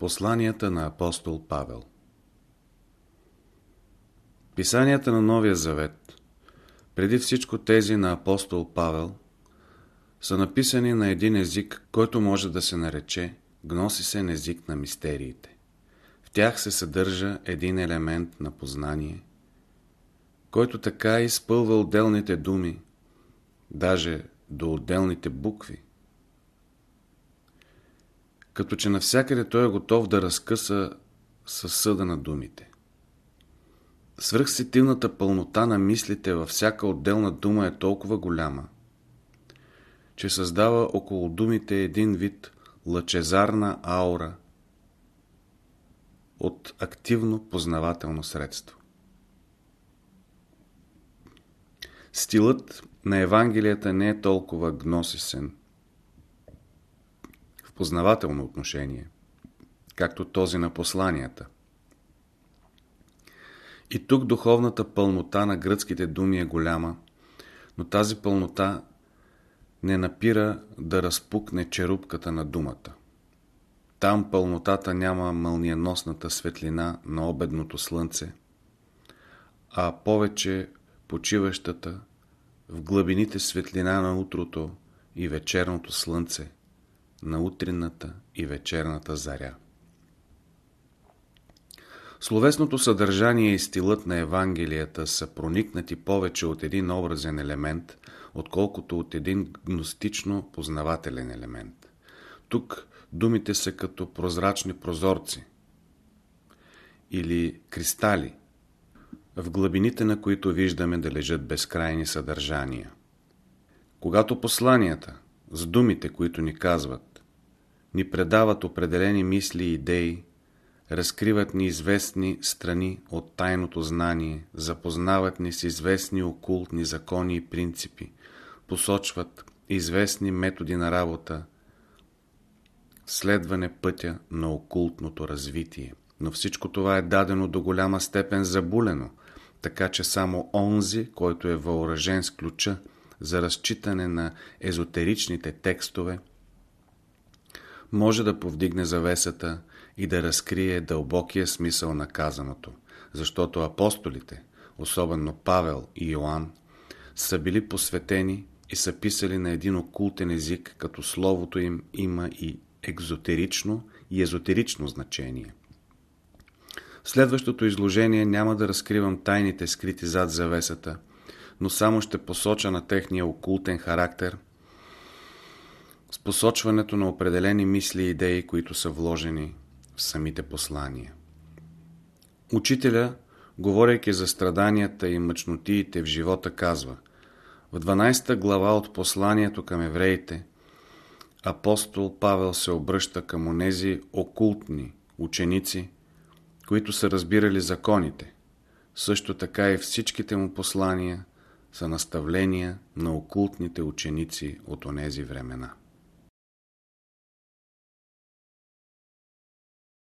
Посланията на апостол Павел Писанията на Новия Завет, преди всичко тези на апостол Павел, са написани на един език, който може да се нарече гносисен език на мистериите. В тях се съдържа един елемент на познание, който така изпълва отделните думи, даже до отделните букви, като че навсякъде той е готов да разкъса със съда на думите. Свръхсетивната пълнота на мислите във всяка отделна дума е толкова голяма, че създава около думите един вид лъчезарна аура от активно познавателно средство. Стилът на Евангелията не е толкова гносисен познавателно отношение, както този на посланията. И тук духовната пълнота на гръцките думи е голяма, но тази пълнота не напира да разпукне черупката на думата. Там пълнотата няма мълниеносната светлина на обедното слънце, а повече почиващата в глъбините светлина на утрото и вечерното слънце, на утринната и вечерната заря. Словесното съдържание и стилът на Евангелията са проникнати повече от един образен елемент, отколкото от един гностично познавателен елемент. Тук думите са като прозрачни прозорци или кристали, в глъбините на които виждаме да лежат безкрайни съдържания. Когато посланията, с думите, които ни казват, ни предават определени мисли и идеи, разкриват ни известни страни от тайното знание, запознават ни с известни окултни закони и принципи, посочват известни методи на работа, следване пътя на окултното развитие. Но всичко това е дадено до голяма степен забулено, така че само онзи, който е въоръжен с ключа за разчитане на езотеричните текстове, може да повдигне завесата и да разкрие дълбокия смисъл на казаното, защото апостолите, особено Павел и Йоанн, са били посветени и са писали на един окултен език, като словото им има и екзотерично и езотерично значение. Следващото изложение няма да разкривам тайните скрити зад завесата, но само ще посоча на техния окултен характер с посочването на определени мисли и идеи, които са вложени в самите послания. Учителя, говорейки за страданията и мъчнотиите в живота, казва в 12 глава от посланието към евреите апостол Павел се обръща към онези окултни ученици, които са разбирали законите. Също така и всичките му послания са наставления на окултните ученици от онези времена.